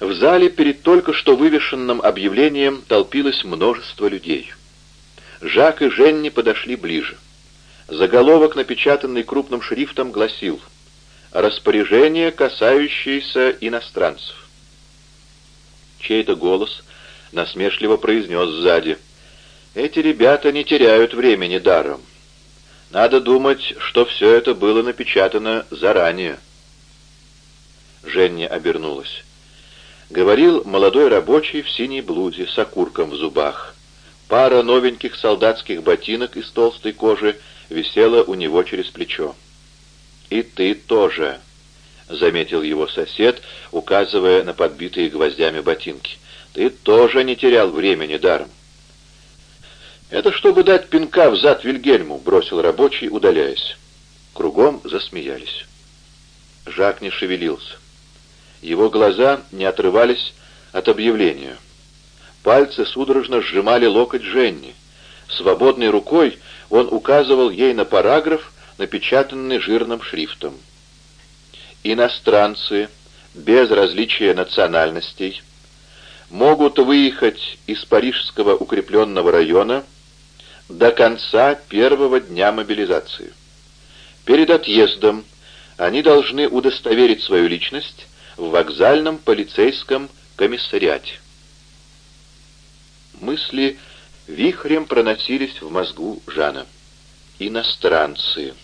В зале перед только что вывешенным объявлением толпилось множество людей. Жак и Женни подошли ближе. Заголовок, напечатанный крупным шрифтом, гласил «Распоряжение, касающееся иностранцев». Чей-то голос насмешливо произнес сзади «Эти ребята не теряют времени даром. Надо думать, что все это было напечатано заранее». Женя обернулась. Говорил молодой рабочий в синей блузе с окурком в зубах. Пара новеньких солдатских ботинок из толстой кожи висела у него через плечо. «И ты тоже», — заметил его сосед, указывая на подбитые гвоздями ботинки. «Ты тоже не терял времени даром». «Это чтобы дать пинка в зад Вильгельму», — бросил рабочий, удаляясь. Кругом засмеялись. Жак не шевелился. Его глаза не отрывались от объявления. Пальцы судорожно сжимали локоть Женни. Свободной рукой он указывал ей на параграф, напечатанный жирным шрифтом. Иностранцы, без различия национальностей, могут выехать из Парижского укрепленного района до конца первого дня мобилизации. Перед отъездом они должны удостоверить свою личность в вокзальном полицейском комиссариате. Мысли вихрем проносились в мозгу Жана. Иностранцы.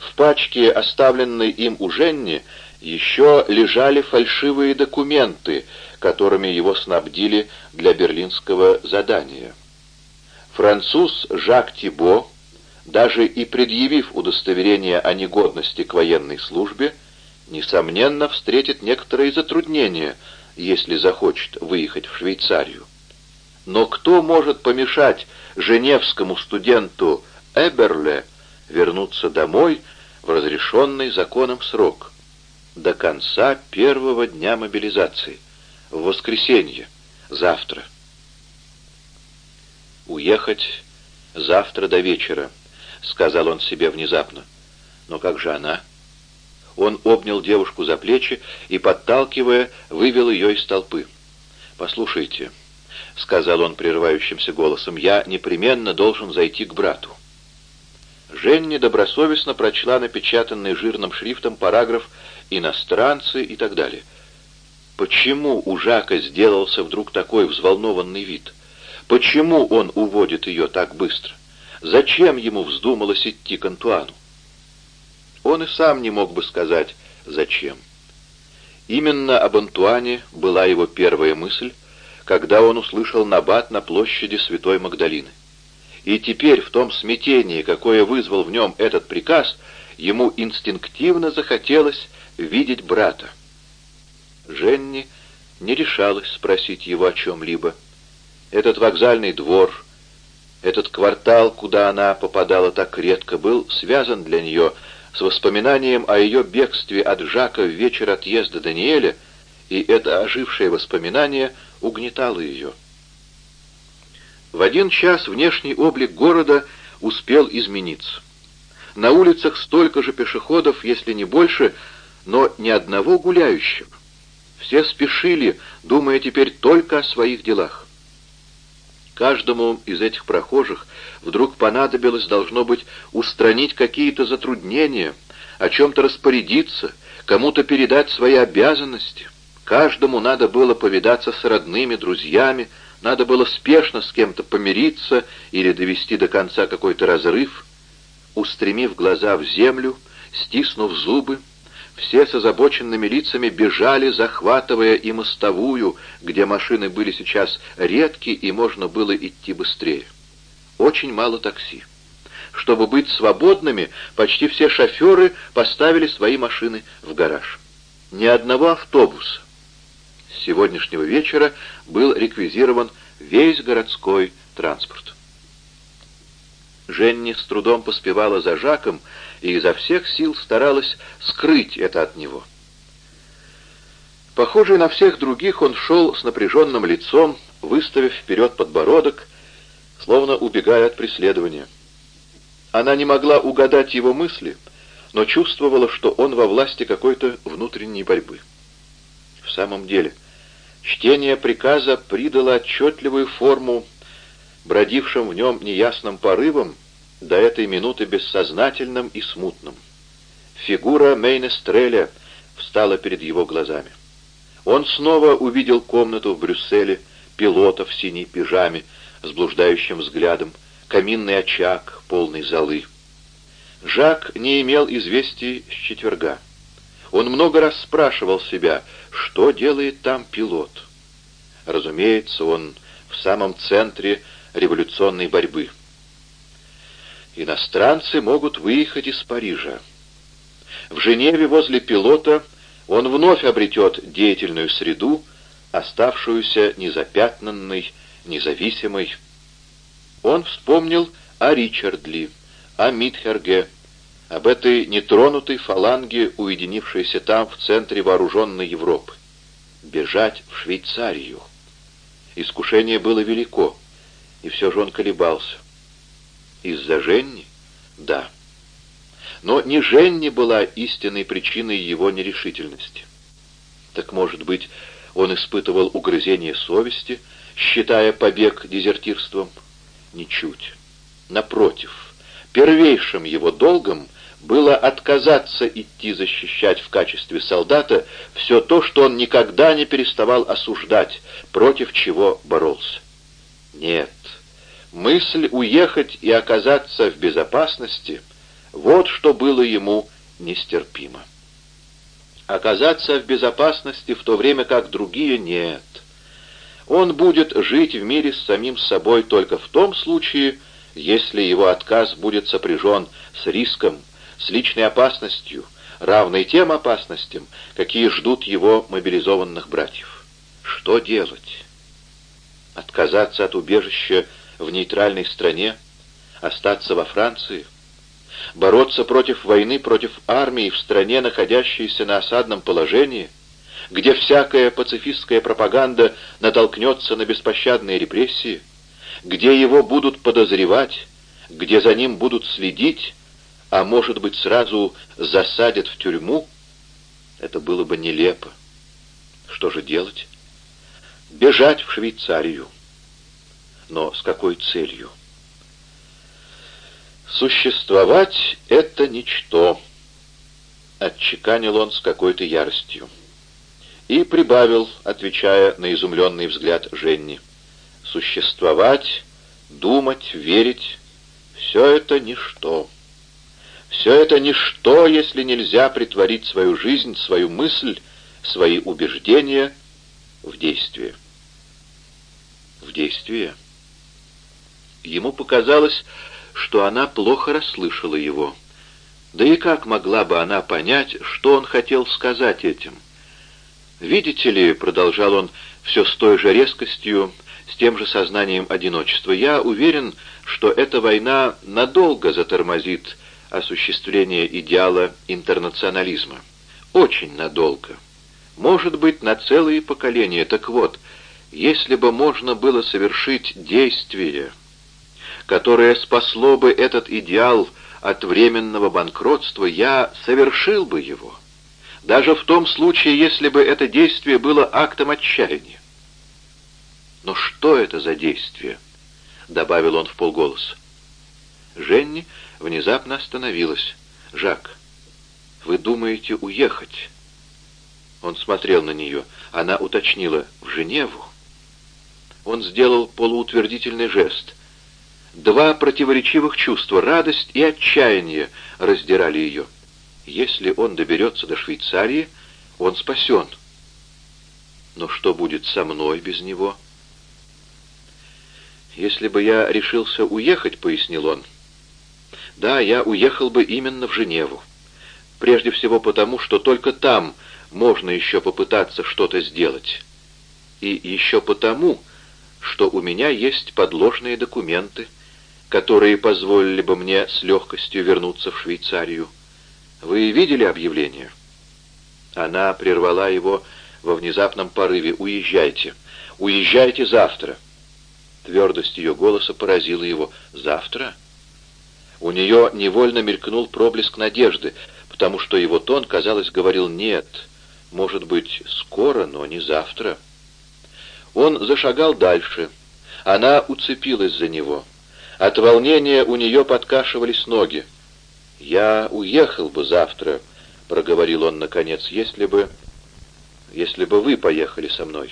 В пачке, оставленной им у Женни, еще лежали фальшивые документы, которыми его снабдили для берлинского задания. Француз Жак Тибо, даже и предъявив удостоверение о негодности к военной службе, несомненно, встретит некоторые затруднения, если захочет выехать в Швейцарию. Но кто может помешать женевскому студенту Эберле вернуться домой в разрешенный законом срок, до конца первого дня мобилизации, в воскресенье, завтра? «Уехать завтра до вечера», — сказал он себе внезапно. «Но как же она?» Он обнял девушку за плечи и, подталкивая, вывел ее из толпы. «Послушайте», — сказал он прерывающимся голосом, — «я непременно должен зайти к брату». Женни добросовестно прочла напечатанный жирным шрифтом параграф «Иностранцы» и так далее. Почему у Жака сделался вдруг такой взволнованный вид? Почему он уводит ее так быстро? Зачем ему вздумалось идти к Антуану? Он и сам не мог бы сказать, зачем. Именно об Антуане была его первая мысль, когда он услышал набат на площади Святой Магдалины. И теперь, в том смятении, какое вызвал в нем этот приказ, ему инстинктивно захотелось видеть брата. Женни не решалась спросить его о чем-либо. Этот вокзальный двор, этот квартал, куда она попадала так редко, был связан для нее с воспоминанием о ее бегстве от Жака в вечер отъезда Даниэля, и это ожившее воспоминание угнетало ее. В один час внешний облик города успел измениться. На улицах столько же пешеходов, если не больше, но ни одного гуляющего. Все спешили, думая теперь только о своих делах. Каждому из этих прохожих вдруг понадобилось, должно быть, устранить какие-то затруднения, о чем-то распорядиться, кому-то передать свои обязанности. Каждому надо было повидаться с родными, друзьями, надо было спешно с кем-то помириться или довести до конца какой-то разрыв. Устремив глаза в землю, стиснув зубы, все с озабоченными лицами бежали, захватывая и мостовую, где машины были сейчас редки и можно было идти быстрее. Очень мало такси. Чтобы быть свободными, почти все шоферы поставили свои машины в гараж. Ни одного автобуса. С сегодняшнего вечера был реквизирован весь городской транспорт. Женни с трудом поспевала за Жаком и изо всех сил старалась скрыть это от него. Похожий на всех других, он шел с напряженным лицом, выставив вперед подбородок, словно убегая от преследования. Она не могла угадать его мысли, но чувствовала, что он во власти какой-то внутренней борьбы. В самом деле, Чтение приказа придало отчетливую форму бродившим в нем неясным порывом, до этой минуты бессознательным и смутным. Фигура Мейнестреля встала перед его глазами. Он снова увидел комнату в Брюсселе, пилота в синей пижаме, с блуждающим взглядом, каминный очаг, полный золы. Жак не имел известий с четверга. Он много раз спрашивал себя, что делает там пилот. Разумеется, он в самом центре революционной борьбы. Иностранцы могут выехать из Парижа. В Женеве возле пилота он вновь обретет деятельную среду, оставшуюся незапятнанной, независимой. Он вспомнил о Ричардли, о Митхерге, об этой нетронутой фаланге, уединившейся там, в центре вооруженной Европы. Бежать в Швейцарию. Искушение было велико, и все же он колебался. Из-за Женни? Да. Но не Женни была истинной причиной его нерешительности. Так, может быть, он испытывал угрызение совести, считая побег дезертирством? Ничуть. Напротив, первейшим его долгом было отказаться идти защищать в качестве солдата все то, что он никогда не переставал осуждать, против чего боролся. Нет, мысль уехать и оказаться в безопасности — вот что было ему нестерпимо. Оказаться в безопасности в то время как другие нет. Он будет жить в мире с самим собой только в том случае, если его отказ будет сопряжен с риском, с личной опасностью, равной тем опасностям, какие ждут его мобилизованных братьев. Что делать? Отказаться от убежища в нейтральной стране? Остаться во Франции? Бороться против войны, против армии в стране, находящейся на осадном положении? Где всякая пацифистская пропаганда натолкнется на беспощадные репрессии? Где его будут подозревать? Где за ним будут следить? А может быть, сразу засадят в тюрьму? Это было бы нелепо. Что же делать? Бежать в Швейцарию. Но с какой целью? «Существовать — это ничто», — отчеканил он с какой-то яростью. И прибавил, отвечая на изумленный взгляд Женни. «Существовать, думать, верить — все это ничто». Все это ничто, если нельзя притворить свою жизнь, свою мысль, свои убеждения в действие. В действие. Ему показалось, что она плохо расслышала его. Да и как могла бы она понять, что он хотел сказать этим? «Видите ли», — продолжал он все с той же резкостью, с тем же сознанием одиночества, «я уверен, что эта война надолго затормозит осуществление идеала интернационализма. Очень надолго. Может быть, на целые поколения. Так вот, если бы можно было совершить действие, которое спасло бы этот идеал от временного банкротства, я совершил бы его, даже в том случае, если бы это действие было актом отчаяния. «Но что это за действие?» — добавил он в полголоса. Женни внезапно остановилась. «Жак, вы думаете уехать?» Он смотрел на нее. Она уточнила «в Женеву». Он сделал полуутвердительный жест. Два противоречивых чувства, радость и отчаяние, раздирали ее. Если он доберется до Швейцарии, он спасен. Но что будет со мной без него? Если бы я решился уехать, — пояснил он, — да, я уехал бы именно в Женеву. Прежде всего потому, что только там можно еще попытаться что-то сделать. И еще потому, что у меня есть подложные документы — которые позволили бы мне с легкостью вернуться в Швейцарию. Вы видели объявление?» Она прервала его во внезапном порыве. «Уезжайте! Уезжайте завтра!» Твердость ее голоса поразила его. «Завтра?» У нее невольно мелькнул проблеск надежды, потому что его тон, казалось, говорил «нет, может быть, скоро, но не завтра». Он зашагал дальше. Она уцепилась за него. От волнения у нее подкашивались ноги. «Я уехал бы завтра», — проговорил он наконец, — «если бы... если бы вы поехали со мной».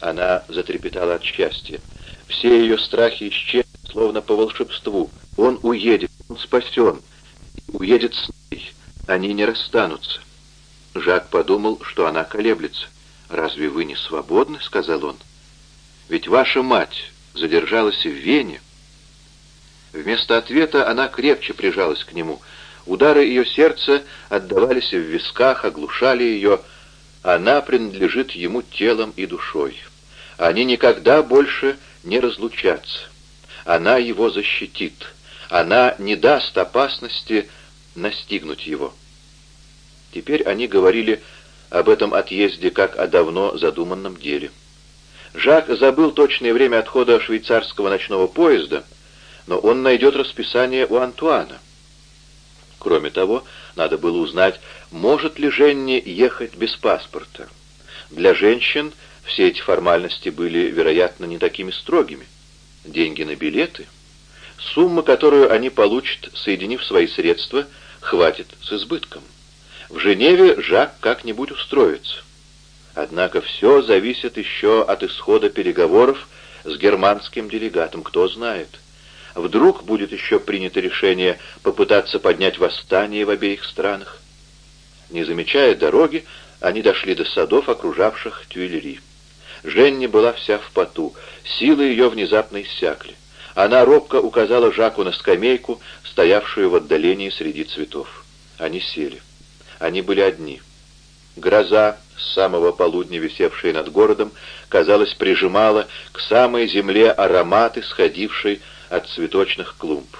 Она затрепетала от счастья. Все ее страхи исчезли, словно по волшебству. Он уедет, он спасен. Уедет с ней. Они не расстанутся. Жак подумал, что она колеблется. «Разве вы не свободны?» — сказал он. «Ведь ваша мать задержалась в Вене». Вместо ответа она крепче прижалась к нему. Удары ее сердца отдавались в висках, оглушали ее. Она принадлежит ему телом и душой. Они никогда больше не разлучатся. Она его защитит. Она не даст опасности настигнуть его. Теперь они говорили об этом отъезде как о давно задуманном деле. Жак забыл точное время отхода швейцарского ночного поезда, но он найдет расписание у Антуана. Кроме того, надо было узнать, может ли Женни ехать без паспорта. Для женщин все эти формальности были, вероятно, не такими строгими. Деньги на билеты, сумма, которую они получат, соединив свои средства, хватит с избытком. В Женеве Жак как-нибудь устроится. Однако все зависит еще от исхода переговоров с германским делегатом, кто знает. Вдруг будет еще принято решение попытаться поднять восстание в обеих странах. Не замечая дороги, они дошли до садов, окружавших Тюильри. Женни была вся в поту, силы ее внезапно иссякли. Она робко указала Жаку на скамейку, стоявшую в отдалении среди цветов. Они сели. Они были одни. Гроза, с самого полудня висевшая над городом, казалось, прижимала к самой земле ароматы, сходившие от цветочных клумб.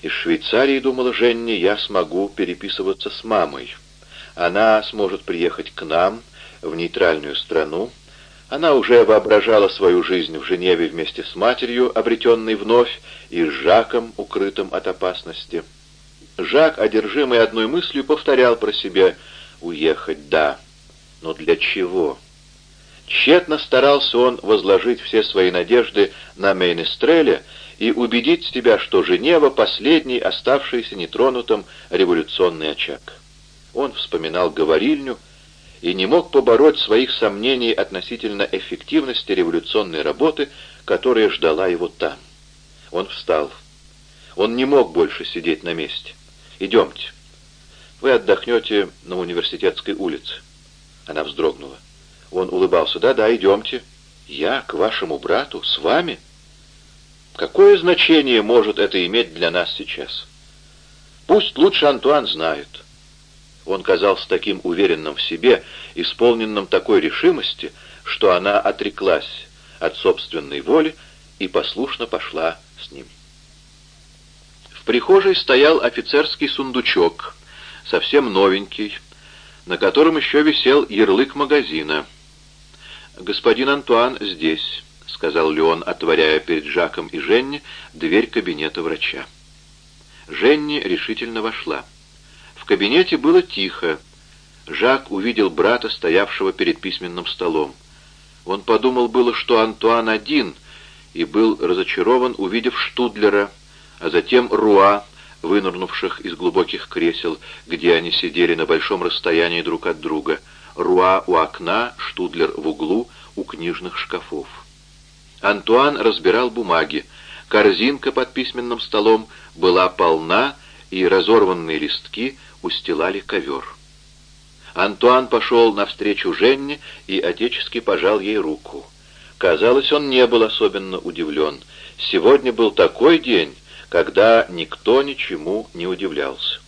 Из Швейцарии, думала Женни, я смогу переписываться с мамой. Она сможет приехать к нам, в нейтральную страну. Она уже воображала свою жизнь в Женеве вместе с матерью, обретенной вновь, и с Жаком, укрытым от опасности. Жак, одержимый одной мыслью, повторял про себя «Уехать, да, но для чего?» Тщетно старался он возложить все свои надежды на Мейнестреле и убедить себя, что Женева — последний, оставшийся нетронутым революционный очаг. Он вспоминал говорильню и не мог побороть своих сомнений относительно эффективности революционной работы, которая ждала его там. Он встал. Он не мог больше сидеть на месте. «Идемте. Вы отдохнете на университетской улице». Она вздрогнула. Он улыбался. «Да-да, идемте. Я к вашему брату? С вами?» «Какое значение может это иметь для нас сейчас?» «Пусть лучше Антуан знает». Он казался таким уверенным в себе, исполненным такой решимости, что она отреклась от собственной воли и послушно пошла с ним. В прихожей стоял офицерский сундучок, совсем новенький, на котором еще висел ярлык магазина. «Господин Антуан здесь», — сказал Леон, отворяя перед Жаком и Женни дверь кабинета врача. Женни решительно вошла. В кабинете было тихо. Жак увидел брата, стоявшего перед письменным столом. Он подумал было, что Антуан один, и был разочарован, увидев Штудлера, а затем Руа, вынырнувших из глубоких кресел, где они сидели на большом расстоянии друг от друга. Руа у окна, Штудлер в углу, у книжных шкафов. Антуан разбирал бумаги. Корзинка под письменным столом была полна, и разорванные листки устилали ковер. Антуан пошел навстречу Женне и отечески пожал ей руку. Казалось, он не был особенно удивлен. Сегодня был такой день, когда никто ничему не удивлялся.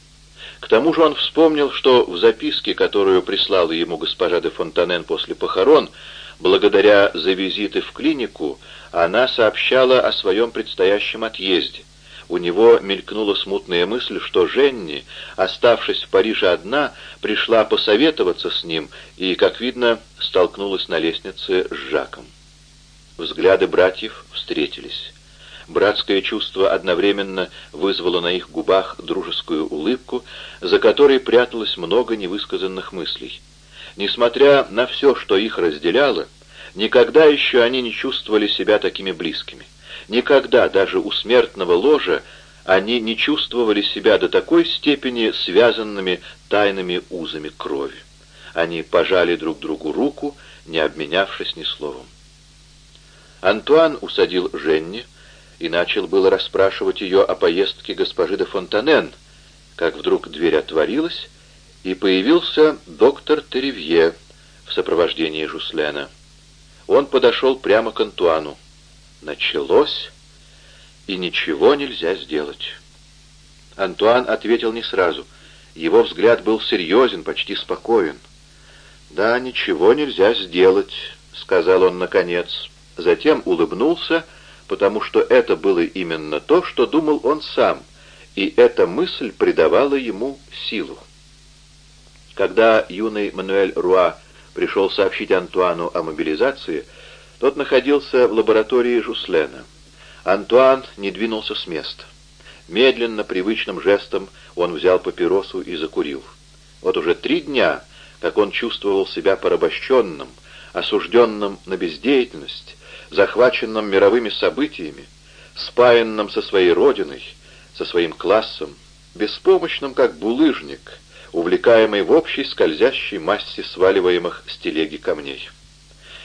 К тому же он вспомнил, что в записке, которую прислала ему госпожа де Фонтанен после похорон, благодаря за визиты в клинику, она сообщала о своем предстоящем отъезде. У него мелькнула смутная мысль, что Женни, оставшись в Париже одна, пришла посоветоваться с ним и, как видно, столкнулась на лестнице с Жаком. Взгляды братьев встретились. Братское чувство одновременно вызвало на их губах дружескую улыбку, за которой пряталось много невысказанных мыслей. Несмотря на все, что их разделяло, никогда еще они не чувствовали себя такими близкими. Никогда, даже у смертного ложа, они не чувствовали себя до такой степени связанными тайными узами крови. Они пожали друг другу руку, не обменявшись ни словом. Антуан усадил Женни и начал было расспрашивать ее о поездке госпожи де Фонтанен, как вдруг дверь отворилась, и появился доктор Теревье в сопровождении Жуслена. Он подошел прямо к Антуану. Началось, и ничего нельзя сделать. Антуан ответил не сразу. Его взгляд был серьезен, почти спокоен. «Да, ничего нельзя сделать», — сказал он наконец. Затем улыбнулся, потому что это было именно то, что думал он сам, и эта мысль придавала ему силу. Когда юный Мануэль Руа пришел сообщить Антуану о мобилизации, тот находился в лаборатории Жуслена. Антуан не двинулся с места. Медленно, привычным жестом он взял папиросу и закурил. Вот уже три дня, как он чувствовал себя порабощенным, осужденным на бездеятельность, захваченным мировыми событиями, спаянным со своей родиной, со своим классом, беспомощным, как булыжник, увлекаемый в общей скользящей массе сваливаемых с телеги камней.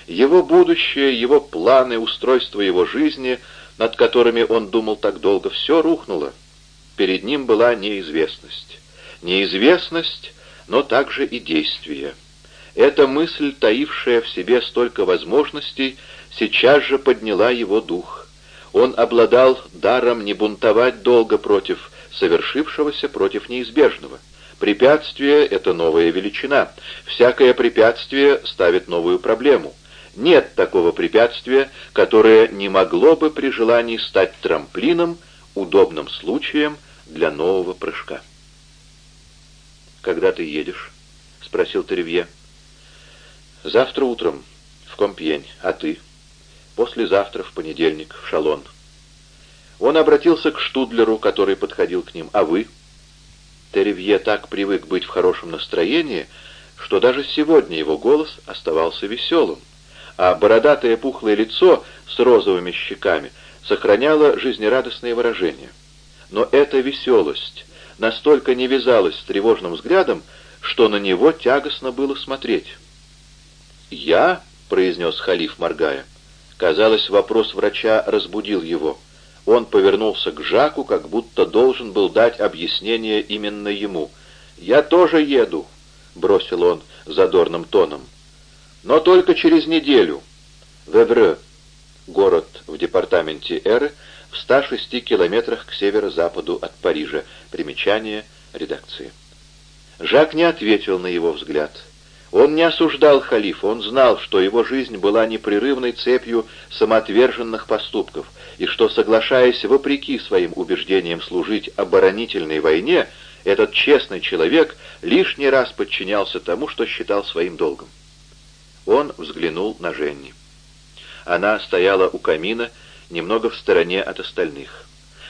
Его будущее, его планы, устройство его жизни — над которыми он думал так долго, все рухнуло. Перед ним была неизвестность. Неизвестность, но также и действие. Эта мысль, таившая в себе столько возможностей, сейчас же подняла его дух. Он обладал даром не бунтовать долго против совершившегося, против неизбежного. Препятствие — это новая величина. Всякое препятствие ставит новую проблему — нет такого препятствия, которое не могло бы при желании стать трамплином, удобным случаем для нового прыжка. «Когда ты едешь?» — спросил Теревье. «Завтра утром в Компьень, а ты?» «Послезавтра, в понедельник, в Шалон». Он обратился к Штудлеру, который подходил к ним. «А вы?» Теревье так привык быть в хорошем настроении, что даже сегодня его голос оставался веселым а бородатое пухлое лицо с розовыми щеками сохраняло жизнерадостное выражение. Но эта веселость настолько не вязалась с тревожным взглядом, что на него тягостно было смотреть. «Я?» — произнес халиф, моргая. Казалось, вопрос врача разбудил его. Он повернулся к Жаку, как будто должен был дать объяснение именно ему. «Я тоже еду», — бросил он задорным тоном. Но только через неделю. Вевре, город в департаменте Эры, в 106 километрах к северо-западу от Парижа. Примечание редакции. Жак не ответил на его взгляд. Он не осуждал халифа, он знал, что его жизнь была непрерывной цепью самоотверженных поступков, и что, соглашаясь вопреки своим убеждениям служить оборонительной войне, этот честный человек лишний раз подчинялся тому, что считал своим долгом. Он взглянул на Женни. Она стояла у камина, немного в стороне от остальных.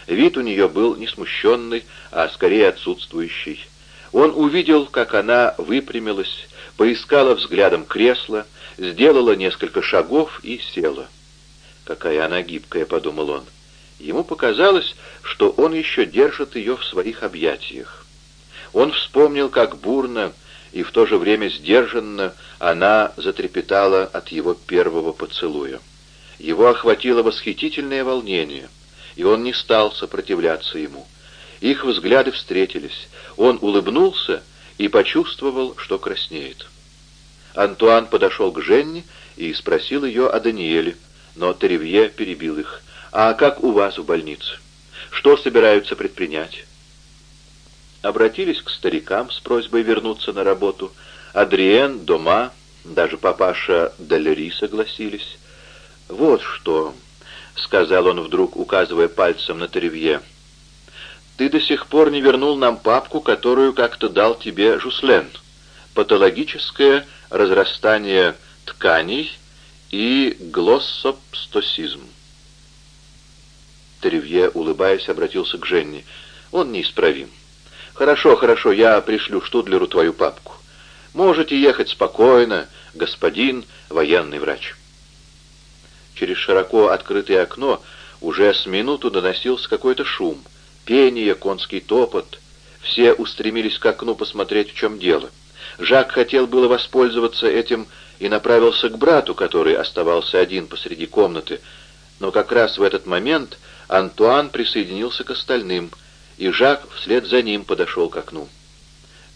Вид у нее был не смущенный, а скорее отсутствующий. Он увидел, как она выпрямилась, поискала взглядом кресло, сделала несколько шагов и села. «Какая она гибкая», — подумал он. Ему показалось, что он еще держит ее в своих объятиях. Он вспомнил, как бурно и в то же время сдержанно она затрепетала от его первого поцелуя. Его охватило восхитительное волнение, и он не стал сопротивляться ему. Их взгляды встретились. Он улыбнулся и почувствовал, что краснеет. Антуан подошел к Женне и спросил ее о Даниэле, но Теревье перебил их. «А как у вас в больнице? Что собираются предпринять?» обратились к старикам с просьбой вернуться на работу. Адриен, Дома, даже папаша Далери согласились. «Вот что», — сказал он вдруг, указывая пальцем на Теревье, — «ты до сих пор не вернул нам папку, которую как-то дал тебе Жуслен. Патологическое разрастание тканей и глоссопстосизм». Теревье, улыбаясь, обратился к Женне. «Он неисправим. «Хорошо, хорошо, я пришлю Штудлеру твою папку. Можете ехать спокойно, господин военный врач». Через широко открытое окно уже с минуту доносился какой-то шум, пение, конский топот. Все устремились к окну посмотреть, в чем дело. Жак хотел было воспользоваться этим и направился к брату, который оставался один посреди комнаты, но как раз в этот момент Антуан присоединился к остальным, и Жак вслед за ним подошел к окну.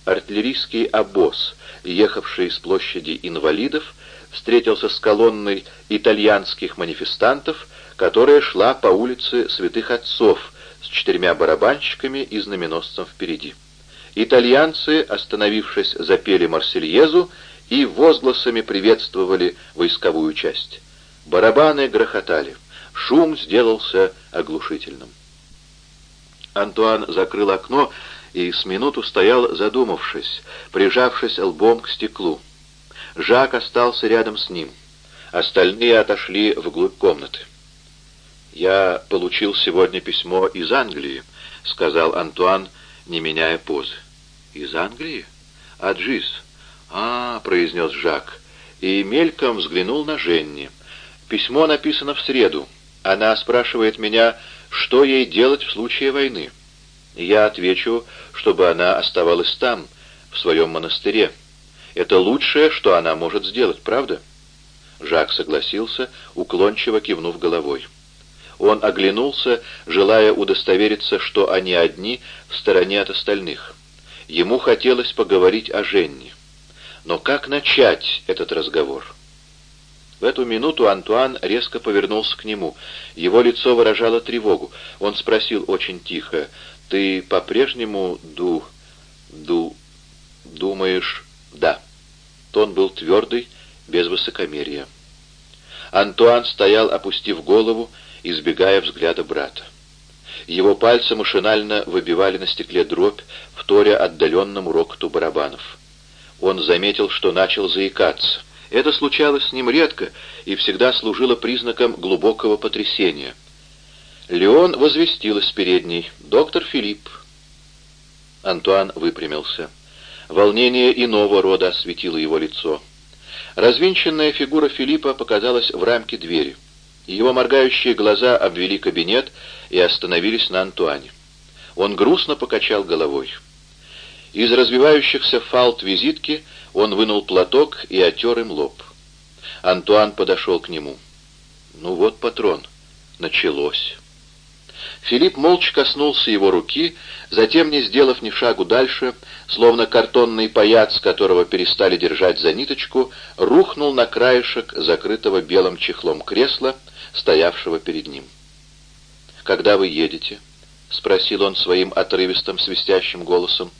Артиллерийский обоз, ехавший с площади инвалидов, встретился с колонной итальянских манифестантов, которая шла по улице Святых Отцов с четырьмя барабанщиками и знаменосцем впереди. Итальянцы, остановившись, запели Марсельезу и возгласами приветствовали войсковую часть. Барабаны грохотали. Шум сделался оглушительным. Антуан закрыл окно и с минуту стоял задумавшись, прижавшись лбом к стеклу. Жак остался рядом с ним. Остальные отошли вглубь комнаты. «Я получил сегодня письмо из Англии», — сказал Антуан, не меняя позы. «Из Англии? Аджиз?» «А, — произнес Жак, и мельком взглянул на Женни. Письмо написано в среду. Она спрашивает меня, что ей делать в случае войны. Я отвечу, чтобы она оставалась там, в своем монастыре. Это лучшее, что она может сделать, правда?» Жак согласился, уклончиво кивнув головой. Он оглянулся, желая удостовериться, что они одни в стороне от остальных. Ему хотелось поговорить о Женне. Но как начать этот разговор? В эту минуту Антуан резко повернулся к нему. Его лицо выражало тревогу. Он спросил очень тихо, «Ты по-прежнему ду... ду... думаешь...» «Да». Тон был твердый, без высокомерия. Антуан стоял, опустив голову, избегая взгляда брата. Его пальцы машинально выбивали на стекле дробь, вторя отдаленному рокоту барабанов. Он заметил, что начал заикаться. Это случалось с ним редко и всегда служило признаком глубокого потрясения. Леон возвестил из передней. «Доктор Филипп». Антуан выпрямился. Волнение иного рода осветило его лицо. Развинченная фигура Филиппа показалась в рамке двери. Его моргающие глаза обвели кабинет и остановились на Антуане. Он грустно покачал головой. Из развивающихся фалт визитки он вынул платок и отер им лоб. Антуан подошел к нему. «Ну вот, патрон, началось». Филипп молча коснулся его руки, затем, не сделав ни шагу дальше, словно картонный паяц, которого перестали держать за ниточку, рухнул на краешек закрытого белым чехлом кресла, стоявшего перед ним. «Когда вы едете?» — спросил он своим отрывистым свистящим голосом.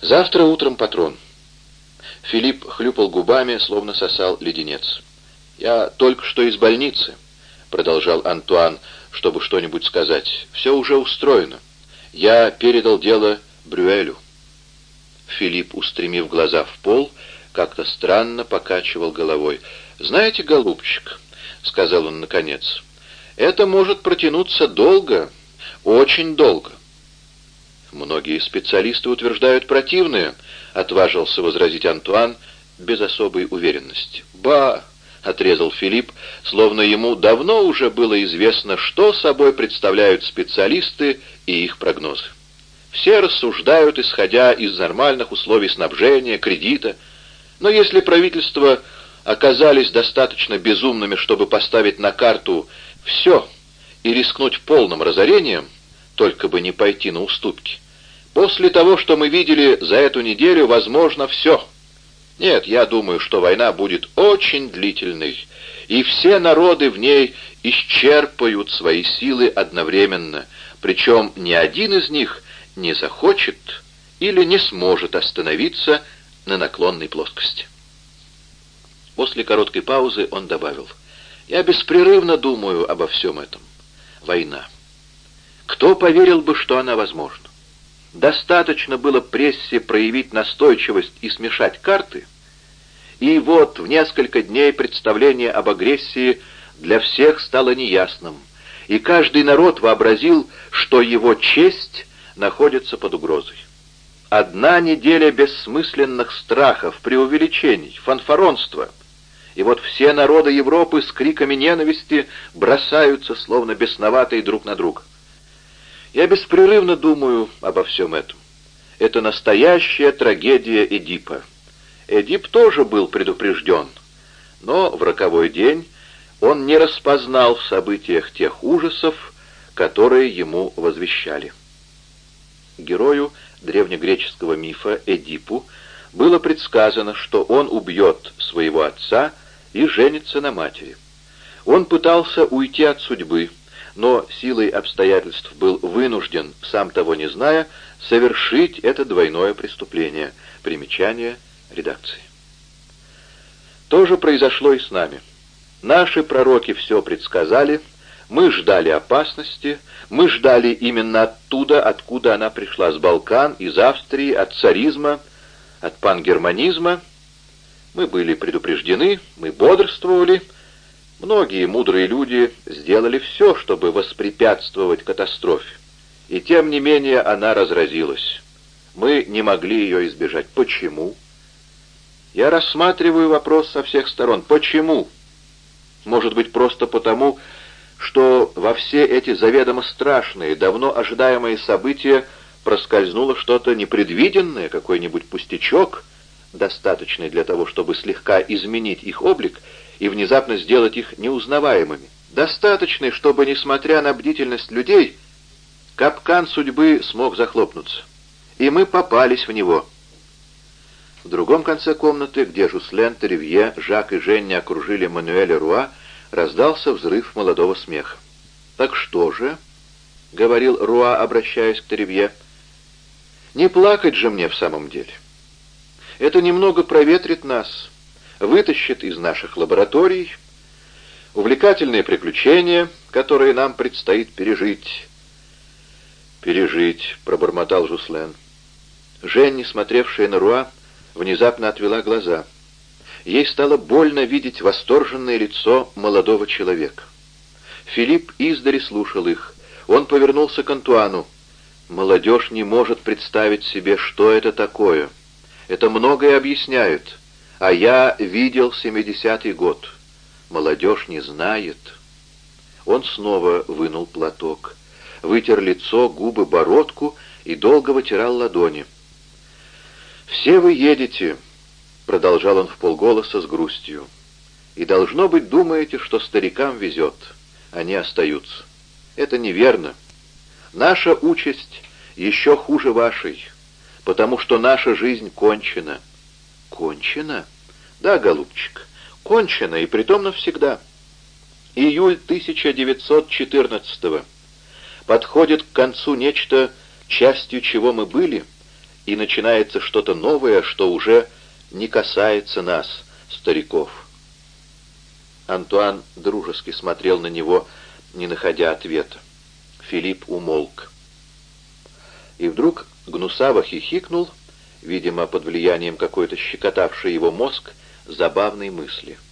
«Завтра утром, патрон». Филипп хлюпал губами, словно сосал леденец. «Я только что из больницы», — продолжал Антуан, чтобы что-нибудь сказать. «Все уже устроено. Я передал дело Брюэлю». Филипп, устремив глаза в пол, как-то странно покачивал головой. «Знаете, голубчик», — сказал он наконец, — «это может протянуться долго, очень долго». «Многие специалисты утверждают противное», — отважился возразить Антуан без особой уверенности. «Ба!» — отрезал Филипп, словно ему давно уже было известно, что собой представляют специалисты и их прогнозы. Все рассуждают, исходя из нормальных условий снабжения, кредита, но если правительство оказались достаточно безумными, чтобы поставить на карту все и рискнуть полным разорением, только бы не пойти на уступки. После того, что мы видели за эту неделю, возможно все. Нет, я думаю, что война будет очень длительной, и все народы в ней исчерпают свои силы одновременно, причем ни один из них не захочет или не сможет остановиться на наклонной плоскости. После короткой паузы он добавил, «Я беспрерывно думаю обо всем этом. Война. Кто поверил бы, что она возможна? Достаточно было прессе проявить настойчивость и смешать карты, и вот в несколько дней представление об агрессии для всех стало неясным, и каждый народ вообразил, что его честь находится под угрозой. Одна неделя бессмысленных страхов, преувеличений, фанфаронства. И вот все народы Европы с криками ненависти бросаются, словно бесноватые друг на друга. Я беспрерывно думаю обо всем этом. Это настоящая трагедия Эдипа. Эдип тоже был предупрежден, но в роковой день он не распознал в событиях тех ужасов, которые ему возвещали. Герою древнегреческого мифа Эдипу было предсказано, что он убьет своего отца и женится на матери. Он пытался уйти от судьбы, но силой обстоятельств был вынужден, сам того не зная, совершить это двойное преступление. Примечание редакции. То же произошло и с нами. Наши пророки все предсказали, мы ждали опасности, мы ждали именно оттуда, откуда она пришла, с Балкан, из Австрии, от царизма, от пангерманизма. Мы были предупреждены, мы бодрствовали. Многие мудрые люди сделали все, чтобы воспрепятствовать катастрофе. И тем не менее она разразилась. Мы не могли ее избежать. Почему? Я рассматриваю вопрос со всех сторон. Почему? Может быть, просто потому, что во все эти заведомо страшные, давно ожидаемые события проскользнуло что-то непредвиденное, какой-нибудь пустячок, достаточный для того, чтобы слегка изменить их облик и внезапно сделать их неузнаваемыми. Достаточный, чтобы, несмотря на бдительность людей, капкан судьбы смог захлопнуться. И мы попались в него. В другом конце комнаты, где Жуслен, Теревье, Жак и Женя окружили Мануэля Руа, раздался взрыв молодого смеха. «Так что же?» — говорил Руа, обращаясь к Теревье. «Не плакать же мне в самом деле. Это немного проветрит нас, вытащит из наших лабораторий увлекательные приключения, которые нам предстоит пережить». «Пережить», — пробормотал Жуслен. Женни, смотревшая на Руа, внезапно отвела глаза — Ей стало больно видеть восторженное лицо молодого человека. Филипп издали слушал их. Он повернулся к Антуану. «Молодежь не может представить себе, что это такое. Это многое объясняет. А я видел семидесятый год. Молодежь не знает». Он снова вынул платок, вытер лицо, губы, бородку и долго вытирал ладони. «Все вы едете», — продолжал он в полголоса с грустью. «И, должно быть, думаете, что старикам везет. Они остаются. Это неверно. Наша участь еще хуже вашей, потому что наша жизнь кончена». «Кончена?» «Да, голубчик, кончена, и притом навсегда». Июль 1914-го. Подходит к концу нечто, частью чего мы были, и начинается что-то новое, что уже не касается нас, стариков». Антуан дружески смотрел на него, не находя ответа. Филипп умолк. И вдруг гнусаво хихикнул, видимо, под влиянием какой-то щекотавшей его мозг, забавной мысли —